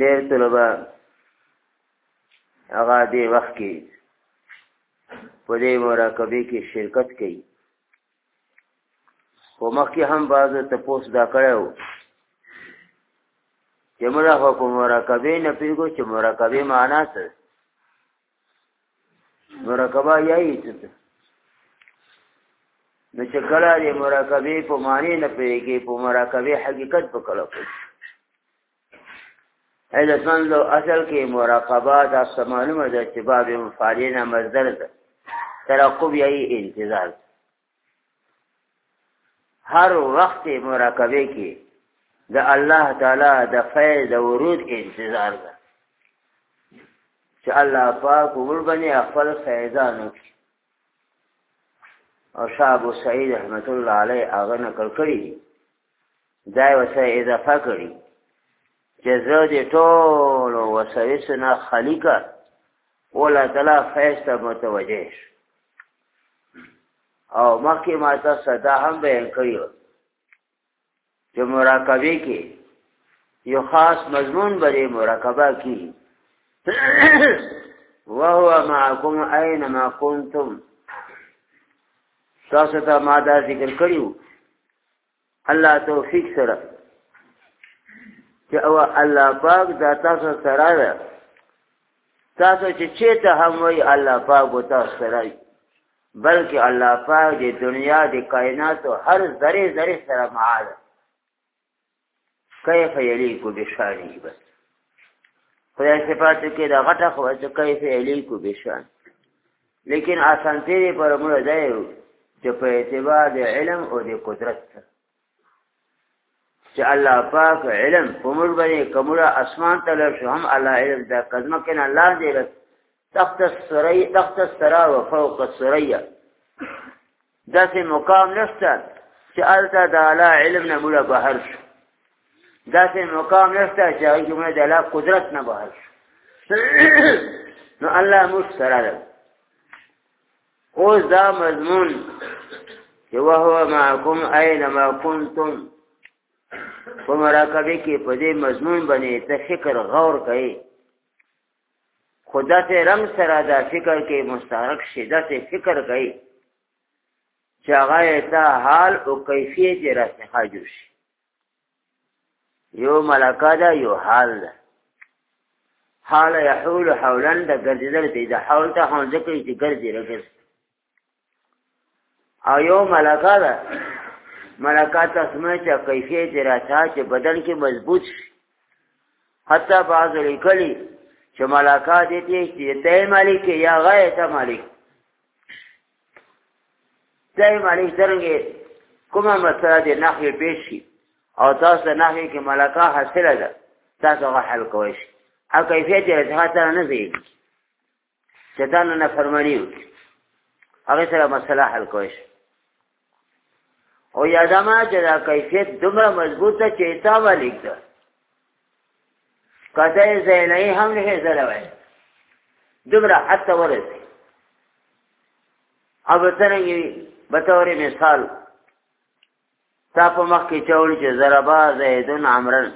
ډېر طلبه هغه دې وخت کې په دې مراقبه کې شرکت کوي خو مخکې هم بعض تپوس دا کړی و چې موږ خو کوم مراقبه نه پیږو چې مراقبه معنا څه مرکبه یایي څه ده نو چې کله د مرکبې په معنی نه پیږي په مرکبې حقیقت په کله کوي اذا څنګه لو اصل کې مراقبه دا سمانه مده چې باب مفعلین مصدر ده ترقب یایي انتظار هر وخت مراقبه کې د الله تعالی د فیض او ورود انتظار ده چې الله پاک ور باندې خپل فیضان وکړي او شاب سعید رحمت الله علیه هغه نقل کړی دا وسه اضافه کړی چې زه دې ټول وسوسه نه خلیقه ولا تعالی فیض ته متوجه شم او مخکې ما ته صدا هم بیان کړی و چې مراقبه کې یو خاص مضمون بری مراقبه کی وهو معكم اينما كنتم تاسو ته ما دا ذکر کړیو الله توفیق سره چې او الله پاک دا تاسو سره ده تاسو چې چیرته هم وي الله پاک به تاسو سره وي بلکې الله پاک د دنیا د کائناتو هر ذره ذره سره معاد کیف یلیکو بشانی بس خدای صفاتو کې دا غټه خو چې کیف یلیکو بشان لیکن آسانتې دې پر موږ ده چې په اعتبار د علم او د قدرت سره چې الله پاک علم په موږ باندې کومه اسمان ته لږ هم الله علم دا قدمه کین الله دې تخت السری تخت السرا وفوق السریا داسې مقام نشته چې هلته د الله علم نه موږ بهر شو داسې مقام نشته چې هغه کې موږ د الله قدرت نه بهر شو نو الله موږ سره ده اوس دا مضمون چې وهو معکم اينما كنتم په مراقبه کې په دې مضمون باندې ته فکر غور کوي خو داسې رنګ سره دا فکر کې مستحرک شي داسې فکر کوي چې هغه تا حال او کیفیت یې راڅخه جوړ شي یو ملکه ده یو حال ده حال یحول حولا د ګرځېدل دی د حول ته هم ځکه چې ګرځي رګز او یو ملکه ده ملکه تسمه چې کیفیت راته چې بدن کې مضبوط شي حتی بعض لیکلي چې ملکه دې ته چې ته مالک یا غیر ته مالک ته مالک درنګې کومه مسله دې نحوی پیش شي او تاسو نحوی کې ملکه حاصله ده تاسو غحل کوئ شي او کیفیت راته نه دی شیطان نه فرمانی وکړي هغه سره مسله حل کوي او یادما چې دا کیفیت دومره مضبوطه چې تا ولیک ده کته زینه هم نه زره وای دومره حتی ورسې او څنګه به تور مثال تا په مخ کې چول چې زربا زیدن عمرن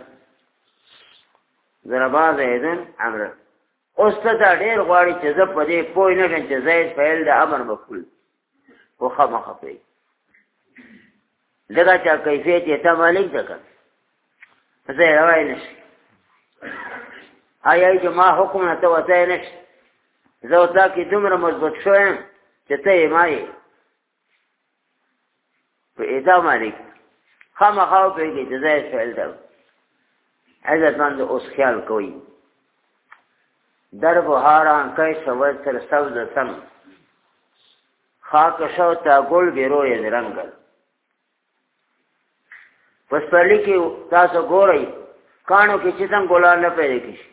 زربا زیدن عمرن اوس ته دا ډېر غواړي چې زه په دې پوه نه شم چې زید فعل د امر مفعول خو خامخ پوهېږي دغه چا کیفیت یې ته مالک ده که زه یې روای نه شي آیا چې ما حکم نه ته وځای نه شي زه او تا کې دومره مضبوط شوی یم چې ته یې ما یې په ادا باندې خامخاو په کې جزای فعل ده عزت مند اوس خیال کوي در بهاران کای سوز تر سوز سم خاک شو تا گل بیرو یز رنگل پسپرلی کې تاسو ګورئ کانو کې چې څنګه ګلان نه پیدا کیږي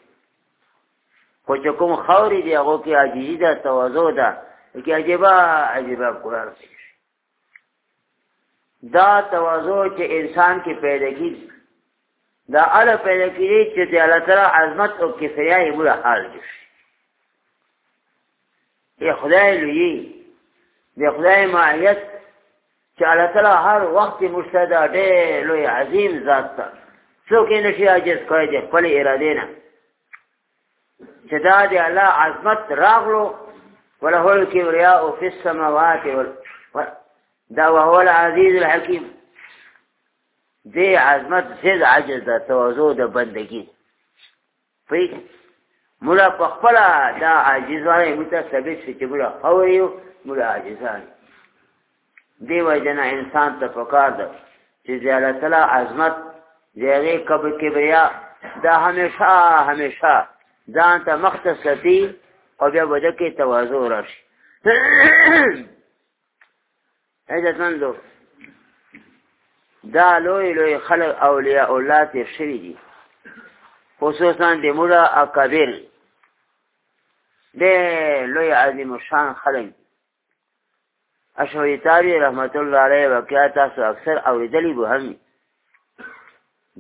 خو چې کوم خوري دی هغه کې عاجزي ده تواضع ده کې عجيبه عجيبه ګلان دا تواضع چې انسان کې پیدا کیږي دا اله پیدا کیږي چې د الله تعالی عظمت او کفایه یې بل حال دي ای خدای لوی دی خدای معیت چې الله تعالی هر وخت موږ ته دا ډېر لوی عظیم ذات ته څوک یې نشي عاجز کوی د خپلې ارادې نه چې دا د الله عظمت راغلو وله الکبریاء فی السماوات دا وهو العزیز الحکیم دې عظمت زید عجز د تواضع د بندگی پېښ مولا په خپل دا عاجزانه متثبت شي چې مولا خوریو مولا عاجزانه دی وجنه انسان ته پکار ده چې زیاده تعالی عظمت زیغه کب کبریا دا همیشه همیشه ځان ته مختصتی او بیا وجه کې تواضع راشي عزتمندو دا لوی لوی خلق اولیاء الله ته شری دي خصوصا د مولا اکبر د لوی عظیم شان خلق اشعری تابع رحمت الله علیه وکیا تاسو اکثر اوریدلی به هم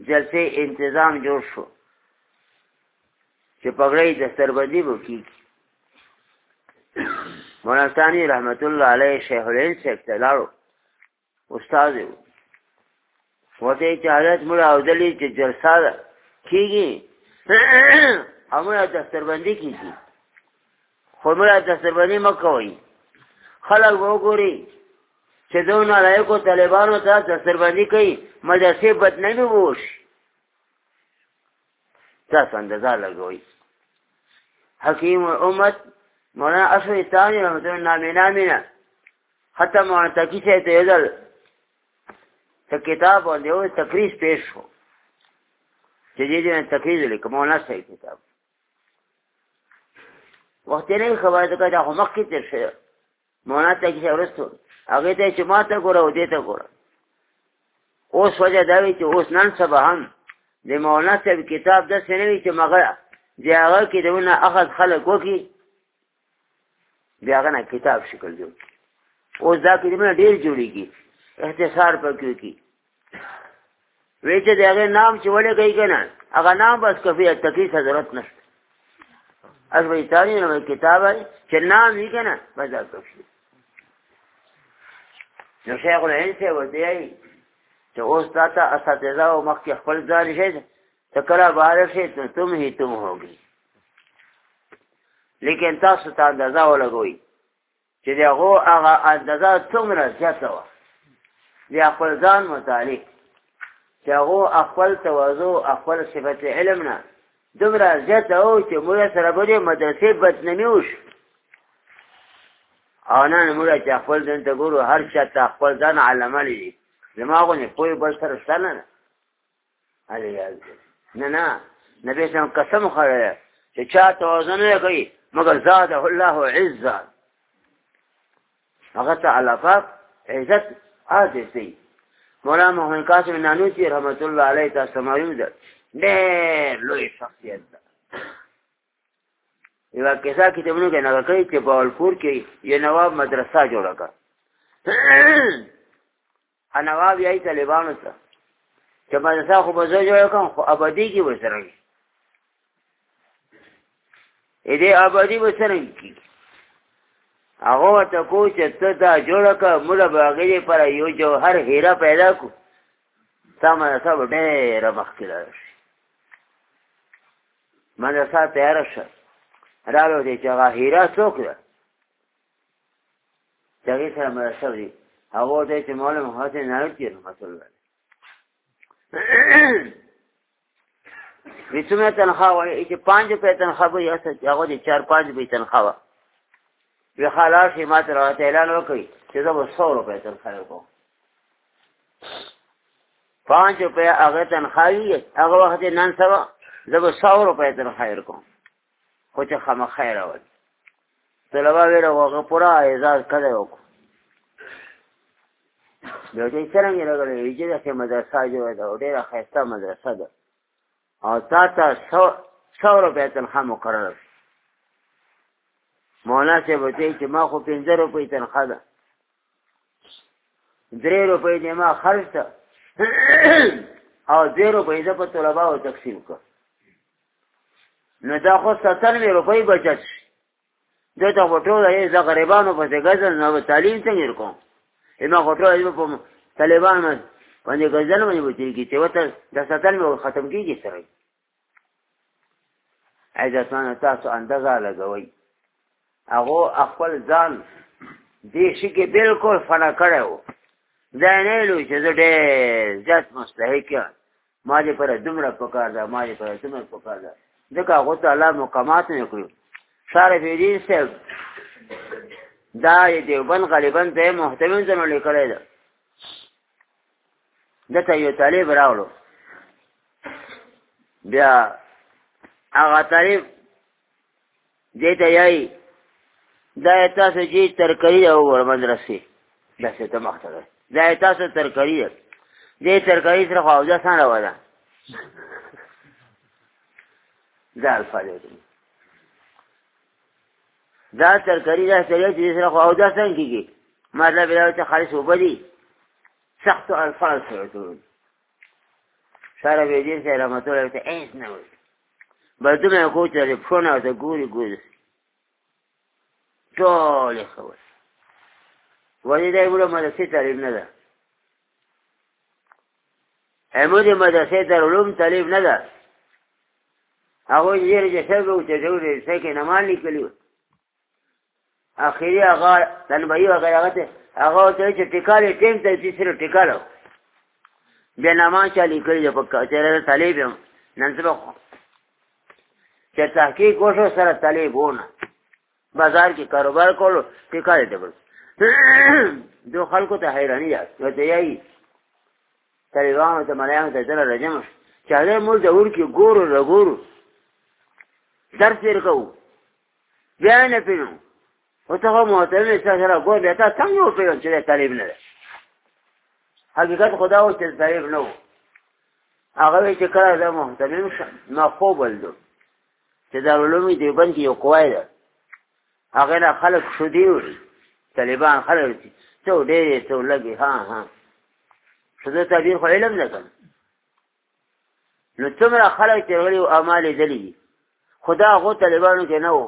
جلسه انتظام جوړ شو چې پګړې د سربندي بو کیږي مولانا ثاني رحمت الله علیه شیخ الهند شیخ تلاړو استاد یو وته چې حالت مړ او دلی چې جلسه ده کیږي امره دستربندي کیږي خو مړه دستربندي مکوئ خلک وګوري چې دو نالایکو طالبانو ته د سربندي کوي مدرسې بدنامي ووش تاسو اندازه لګوي حکیم امت مولانا اشرف ثانی رحمت الله نامې نامې نه حتی مولانا تقی صاحب ته یدل ته کتاب باندې یو تقریز پیش شو چې دې دې تقریز لیکم مولانا صاحب کتاب وخت نه خبره ده دا هم مخکې تر شوه مونا ته کې ورستو هغه ته چې ما ته ګوره او دې ته ګوره اوس وجه دا وی چې اوس نن سبا هم د مولانا صاحب کتاب د سنوي چې مغه دی هغه کې دونه اخذ خلق وکي بیا غنه کتاب شکل جوړ اوس دا کې دونه ډیر جوړیږي اختصار پکې کی وی چې دغه نام چې ولې کوي کنه هغه نام بس کفي تکي حضرت نشته از به تاری نو کتاب چې نام یې کنه بس دا کفي نو شیخ العلم څه ودی چې اوس تا ته اساتذه او مخکې خپل ځان شي ته کله بار شي ته تم هی تم هوګي لیکن تاسو ته اندازه ولګوي چې د هغو هغه اندازه څومره زیاته وه د خپل ځان متعلق چې هغو خپل تواضع خپل صفت علم نه دومره زیاته و چې موږ سره به د مدرسې بدنمي وشو او نن موږ چې خپل ځان ته ګورو هر چا ته خپل ځان علمه لري زما غونې پوه بل سره شته نه علي یاد نه نه نبی سم قسم خړی چې چا توازن نه کوي مګر زاده الله عزا هغه ته علافات عزت عادت دی مولا محمد قاسم نانوتی رحمت الله علیه تاسو معلوم ده ډېر لوی شخصیت ده یو کیسه کې دمنو کې نه کوي چې باولپور کې یو نواب مدرسه جوړه کړه انا وا بیا طالبانو ته چې مدرسه خو به زه جوړ کوم خو ابدي کې وسره وي اې دې ابدي وسره کی هغه ته کو چې ته دا جوړ کا موږ به هغه پر یو جوهر هیرا پیدا کو تا مدرسه به ډېره مخکې راشي مدرسه تیاره شه راغلو دی چې هغه هیرا څوک ده دغې سره مرسته وي هغه ته چې مولا محمد حسین ناوی کې رحمت الله وی څومره تنخواه وایي چې پنج روپۍ تنخواه به یې اصل چې هغه دې چار پنج روپۍ تنخواه وه وی خلاص یې ما ته راته اعلان وکړي چې زه به سو روپۍ تنخواه وکړم پنج روپۍ هغه تنخواه وي هغه وخت یې نن سبا زه به سو روپۍ تنخواه ورکوم خو چې خامخا یې راولي طلبا ویل هغه پوره اعزاز کړی وکړو بیا چې څرنګه راغلی وي چې داسې مدرسه جوړه ده او ډېره ښایسته مدرسه ده او تا ته سو روپۍ تنخوا مقرره شي مولا صاحب ته چې ما خو پنځه روپۍ تنخوا ده درې روپۍ دې ما خرج ده او درې روپۍ زه په طلباو تقسیم کړم نو دا خو ستر وی روپۍ بچت شي دوی ته خو ټوله یې زه غریبانو پسې ګرځم نو به تعلیم څنګه کوم ما خو ټوله یې په طالبان باندې ګرځل باندې وتېږي چې ورته د ستر مې ختم کېږي سره عزتمانه تاسو اندازه لګوئ هغه خپل ځان دې شي کې بالکل فنا کړو دا نه لوي چې زه ډېر زیات مستحق یم ما دې پر دومره پکار ده ما دې پر دومره پکار ده ځکه هغه ته الله مقامات نه کړو شارف دین صاحب دا دیوبند غالبا د محتمل زموږ لیکلی ده دته یو طالب راوړو بیا هغه طالب دې ته یای دا تاسو جی ترکری او ور مدرسې دا څه ته مخته ده دا تاسو ترکری ده دې ترکری سره خو دا سره ودا دا الفاظ دا ترکری دا سره چې سره خو دا څنګه کیږي مطلب دا چې خالص وبدي سخت الفاظ سره ټول سره به دې سره مطلب ته ایس نه وي بدونه خو چې فون او ته ګوري ګوري ټول یې خبر ولې دا یوه مدرسې تعلیم نه ده امود مدرسې در علوم تعلیم نه ده هغه یې چې څه وو چې دوی څه کې نماز لیکلی اخیری هغه تنبیه وغیره هغه ته هغه ته چې ټیکاله ټیم ته چې سره ټیکاله بیا نما چا لیکلی دی په کچره طالب یم نن سبا چې تحقیق وشو سره طالب ونه بازار کې کاروبار کولو ټیکاله دی بس دو خلکو ته حیرانی یاست نو ته یایي طالبانو ته ملایانو ته دله رجم چې هغه موږ د اور کې ګورو رګورو درس یې کوو بیا نه پینو او ته هم ته نه سره ګور بیا ته څنګه یو پیون چې طالب نه حقیقت خدا او چې طالب نه و هغه چې کړه دا محتمم شه ما خو بلدو چې دا علومي دی باندې یو کوی ده هغه نه خلق شو دی وړي طالبان خلق دي څو ډېر څو لګي ها ها شو دا تعبیر خو علم نه کوي نو څومره خلک چې غلي او اعمال یې دلي دي خدا هغو طالبانو کې نه وو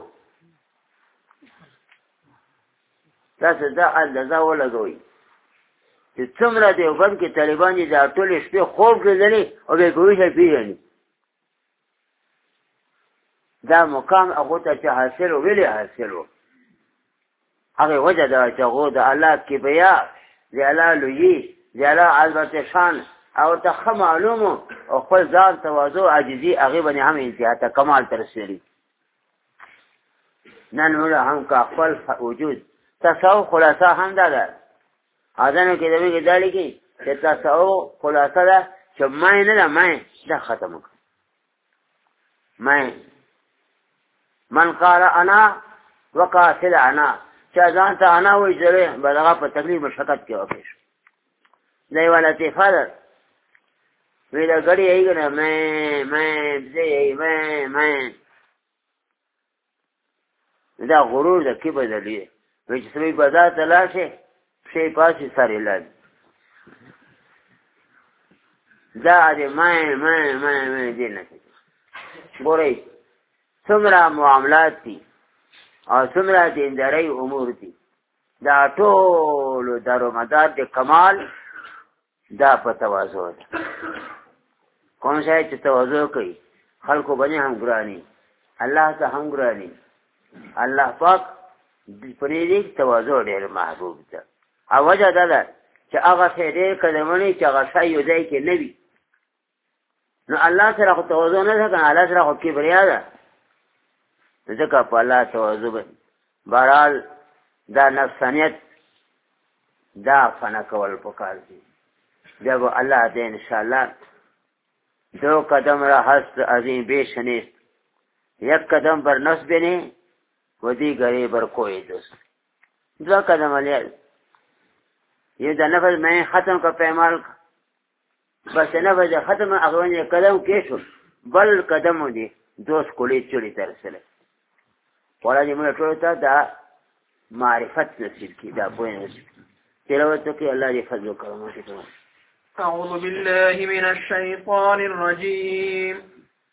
تاسو دا اندازه ولګوئ چې څومره دیوبند کې طالبان دي دا ټولې شپې خوب لیدلی او بیا کوي چې پېژني دا مقام هغه ته چې حاصل ویلې حاصل و هغه وجه دا چې هغه د الله کبریا د الله لوی د الله عظمت شان او ته ښه معلومو او خپل ځان تواضع عاجزي هغه باندې هم انتها ته کمال ته رسېږي نن موږ هم که خپل وجود تصوف خلاصه هم دا ده اذانو کې دوی کې دالي کې چې تاسو خلاصه ده چې ما نه ده ما دا ختم کړ ما من قال انا وقاتل انا چې ځان ته انا وې زره بلغه په تکلیف مشقت کې وکړ نه ولا تفادر وی دا غړي ایګنه مې مې زه یې مې مې دا غرور د کبر دلیل نو چې سړی بازار ته لاړ شي پښې پاسې سر یې لاندې دا دې مای مای مای مای دې نه ګورئ څومره معاملات دي او څومره دیندارۍ امور دي دا ټولو دارومدار د کمال دا په تواضع ده کوم ځای چې تواضع کوي خلکو باندې هم ګرانی الله ته هم ګرانی الله پاک په دې تواضع ډېر محبوب ده او وجه دا ده چې هغه څه دې کلمنې چې هغه شای یو ځای کې نه وي نو الله سره خو تواضع نه ده کنه الله سره خو کبریا ده ځکه په الله تواضع به بهرحال دا نفسانیت دا فنا کول پکار دي بیا به الله دې ان شاء الله دو قدم را هست عظیم بیش نیست یک قدم بر نفس بینی و دی گری بر کوئی دوست دو قدم علیه یہ دا نفس میں ختم کا پیمال کا بس نه وځه ختمه هغه ونې قدم کې شو بل قدم دې دوس کولې چړې تر سره ولا دې موږ ټول ته دا معرفت نصیب کی دا پوهه نصیب تلاوت کې الله دې فضل وکړي مو ته أعوذ بالله من الشيطان الرجيم